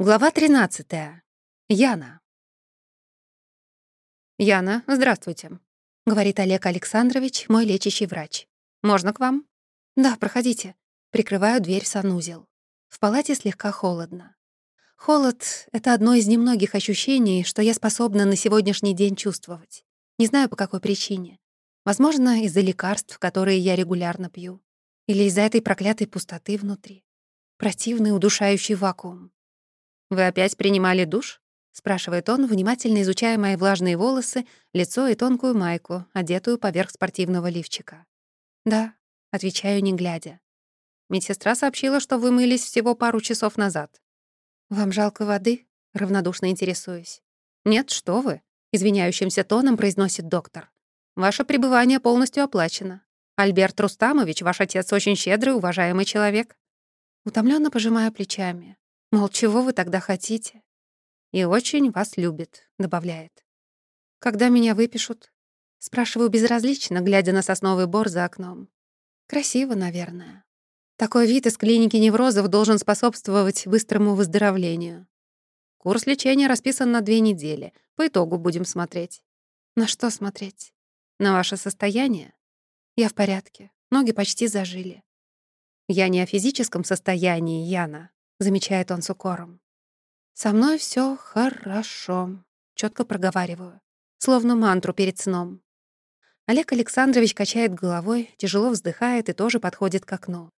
Глава 13. Яна. «Яна, здравствуйте», — говорит Олег Александрович, мой лечащий врач. «Можно к вам?» «Да, проходите». Прикрываю дверь в санузел. В палате слегка холодно. Холод — это одно из немногих ощущений, что я способна на сегодняшний день чувствовать. Не знаю, по какой причине. Возможно, из-за лекарств, которые я регулярно пью. Или из-за этой проклятой пустоты внутри. Противный удушающий вакуум. «Вы опять принимали душ?» — спрашивает он, внимательно изучая мои влажные волосы, лицо и тонкую майку, одетую поверх спортивного лифчика. «Да», — отвечаю, не глядя. Медсестра сообщила, что вы мылись всего пару часов назад. «Вам жалко воды?» — равнодушно интересуюсь. «Нет, что вы», — извиняющимся тоном произносит доктор. «Ваше пребывание полностью оплачено. Альберт Рустамович, ваш отец очень щедрый, уважаемый человек». Утомленно пожимаю плечами. Мол, чего вы тогда хотите? И очень вас любит, добавляет. Когда меня выпишут? Спрашиваю безразлично, глядя на сосновый бор за окном. Красиво, наверное. Такой вид из клиники неврозов должен способствовать быстрому выздоровлению. Курс лечения расписан на две недели. По итогу будем смотреть. На что смотреть? На ваше состояние? Я в порядке. Ноги почти зажили. Я не о физическом состоянии, Яна замечает он с укором. «Со мной все хорошо», — четко проговариваю, словно мантру перед сном. Олег Александрович качает головой, тяжело вздыхает и тоже подходит к окну.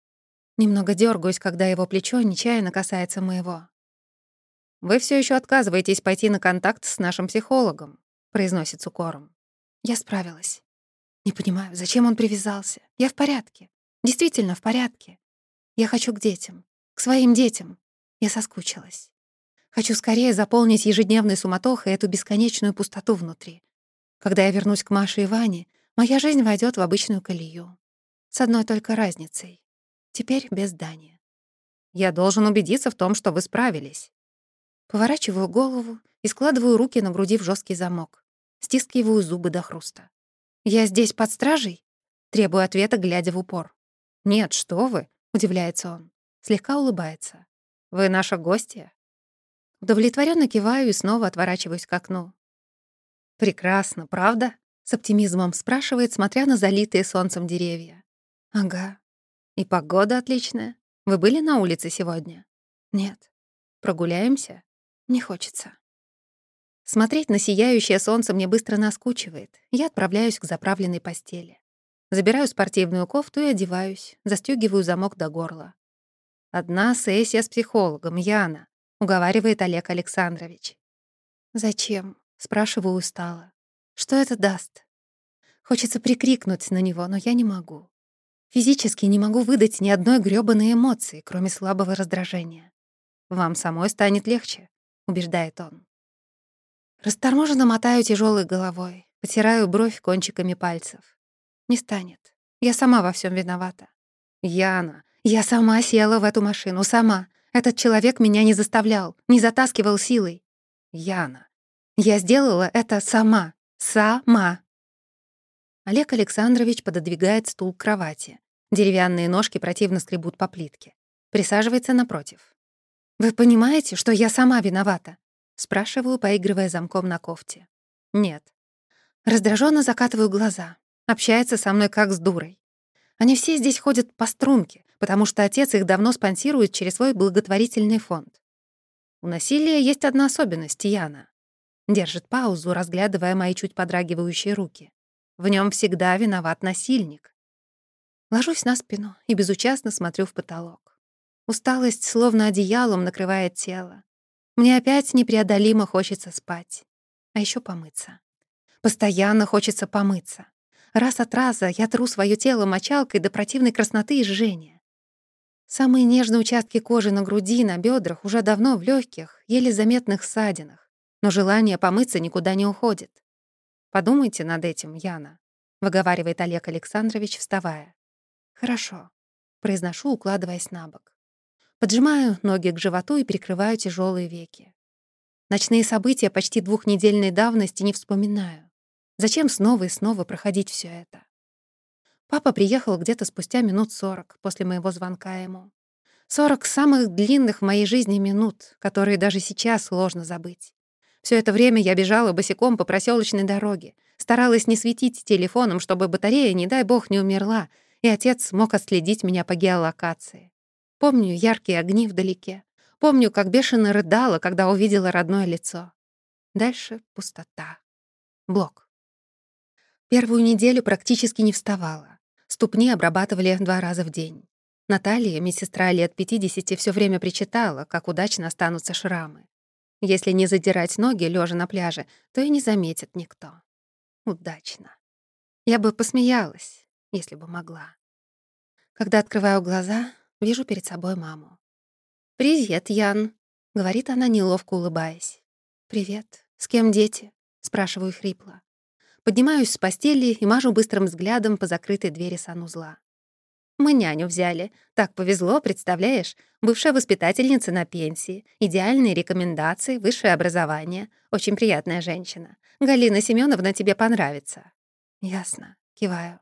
Немного дергаюсь, когда его плечо нечаянно касается моего. «Вы все еще отказываетесь пойти на контакт с нашим психологом», — произносит с укором. Я справилась. Не понимаю, зачем он привязался. Я в порядке. Действительно в порядке. Я хочу к детям. К своим детям. Я соскучилась. Хочу скорее заполнить ежедневной суматохой эту бесконечную пустоту внутри. Когда я вернусь к Маше и Ване, моя жизнь войдет в обычную колею. С одной только разницей. Теперь без Дани. Я должен убедиться в том, что вы справились. Поворачиваю голову и складываю руки на груди в жесткий замок. Стискиваю зубы до хруста. «Я здесь под стражей?» Требую ответа, глядя в упор. «Нет, что вы!» — удивляется он слегка улыбается. «Вы наша гостья?» Удовлетворенно киваю и снова отворачиваюсь к окну. «Прекрасно, правда?» — с оптимизмом спрашивает, смотря на залитые солнцем деревья. «Ага. И погода отличная. Вы были на улице сегодня?» «Нет». «Прогуляемся?» «Не хочется». Смотреть на сияющее солнце мне быстро наскучивает. Я отправляюсь к заправленной постели. Забираю спортивную кофту и одеваюсь, застёгиваю замок до горла. Одна сессия с психологом, Яна, уговаривает Олег Александрович. Зачем? спрашиваю устало. Что это даст? Хочется прикрикнуть на него, но я не могу. Физически не могу выдать ни одной грёбаной эмоции, кроме слабого раздражения. «Вам самой станет легче», — убеждает он. Расторможенно мотаю тяжелой головой, потираю бровь кончиками пальцев. Не станет. Я сама во всем виновата. «Яна, я сама села в эту машину, сама. Этот человек меня не заставлял, не затаскивал силой. Яна. Я сделала это сама. Сама. Олег Александрович пододвигает стул к кровати. Деревянные ножки противно скребут по плитке. Присаживается напротив. «Вы понимаете, что я сама виновата?» Спрашиваю, поигрывая замком на кофте. «Нет». Раздраженно закатываю глаза. Общается со мной как с дурой. Они все здесь ходят по струнке, потому что отец их давно спонсирует через свой благотворительный фонд. У насилия есть одна особенность, Яна. Держит паузу, разглядывая мои чуть подрагивающие руки. В нем всегда виноват насильник. Ложусь на спину и безучастно смотрю в потолок. Усталость словно одеялом накрывает тело. Мне опять непреодолимо хочется спать. А еще помыться. Постоянно хочется помыться. Раз от раза я тру свое тело мочалкой до противной красноты и жжения. Самые нежные участки кожи на груди, на бедрах уже давно в легких, еле заметных ссадинах, но желание помыться никуда не уходит. Подумайте над этим, Яна, выговаривает Олег Александрович, вставая. Хорошо, произношу, укладываясь на бок. Поджимаю ноги к животу и прикрываю тяжелые веки. Ночные события почти двухнедельной давности не вспоминаю. Зачем снова и снова проходить все это? Папа приехал где-то спустя минут сорок после моего звонка ему. Сорок самых длинных в моей жизни минут, которые даже сейчас сложно забыть. Все это время я бежала босиком по проселочной дороге, старалась не светить телефоном, чтобы батарея, не дай бог, не умерла, и отец мог отследить меня по геолокации. Помню яркие огни вдалеке. Помню, как бешено рыдала, когда увидела родное лицо. Дальше пустота. Блок. Первую неделю практически не вставала. Ступни обрабатывали два раза в день. Наталья, медсестра лет 50, все время причитала, как удачно останутся шрамы. Если не задирать ноги, лежа на пляже, то и не заметит никто. Удачно. Я бы посмеялась, если бы могла. Когда открываю глаза, вижу перед собой маму. «Привет, Ян», — говорит она, неловко улыбаясь. «Привет. С кем дети?» — спрашиваю хрипло. Поднимаюсь с постели и мажу быстрым взглядом по закрытой двери санузла. Мы няню взяли. Так повезло, представляешь? Бывшая воспитательница на пенсии, идеальные рекомендации, высшее образование. Очень приятная женщина. Галина Семеновна тебе понравится. Ясно. Киваю.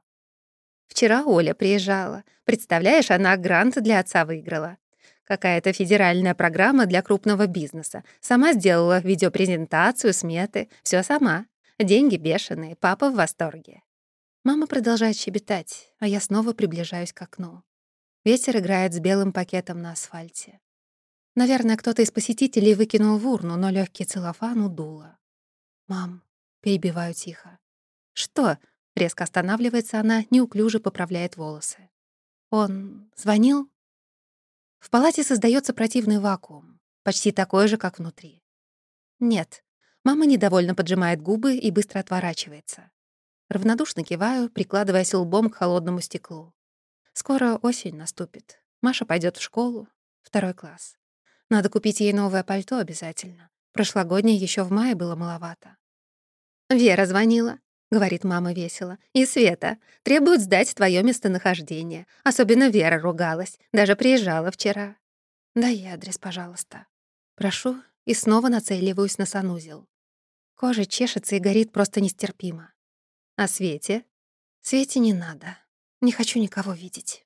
Вчера Оля приезжала. Представляешь, она грант для отца выиграла. Какая-то федеральная программа для крупного бизнеса. Сама сделала видеопрезентацию, сметы. все сама. Деньги бешеные, папа в восторге. Мама продолжает щебетать, а я снова приближаюсь к окну. Ветер играет с белым пакетом на асфальте. Наверное, кто-то из посетителей выкинул в урну, но легкий целлофан удуло. «Мам», — перебиваю тихо. «Что?» — резко останавливается она, неуклюже поправляет волосы. «Он звонил?» В палате создается противный вакуум, почти такой же, как внутри. «Нет», Мама недовольно поджимает губы и быстро отворачивается. Равнодушно киваю, прикладываясь лбом к холодному стеклу. Скоро осень наступит. Маша пойдет в школу, второй класс. Надо купить ей новое пальто обязательно. Прошлогоднее еще в мае было маловато. «Вера звонила», — говорит мама весело. «И Света. Требует сдать твое местонахождение. Особенно Вера ругалась. Даже приезжала вчера». «Дай адрес, пожалуйста». Прошу и снова нацеливаюсь на санузел. Кожа чешется и горит просто нестерпимо. А Свете? Свете не надо. Не хочу никого видеть.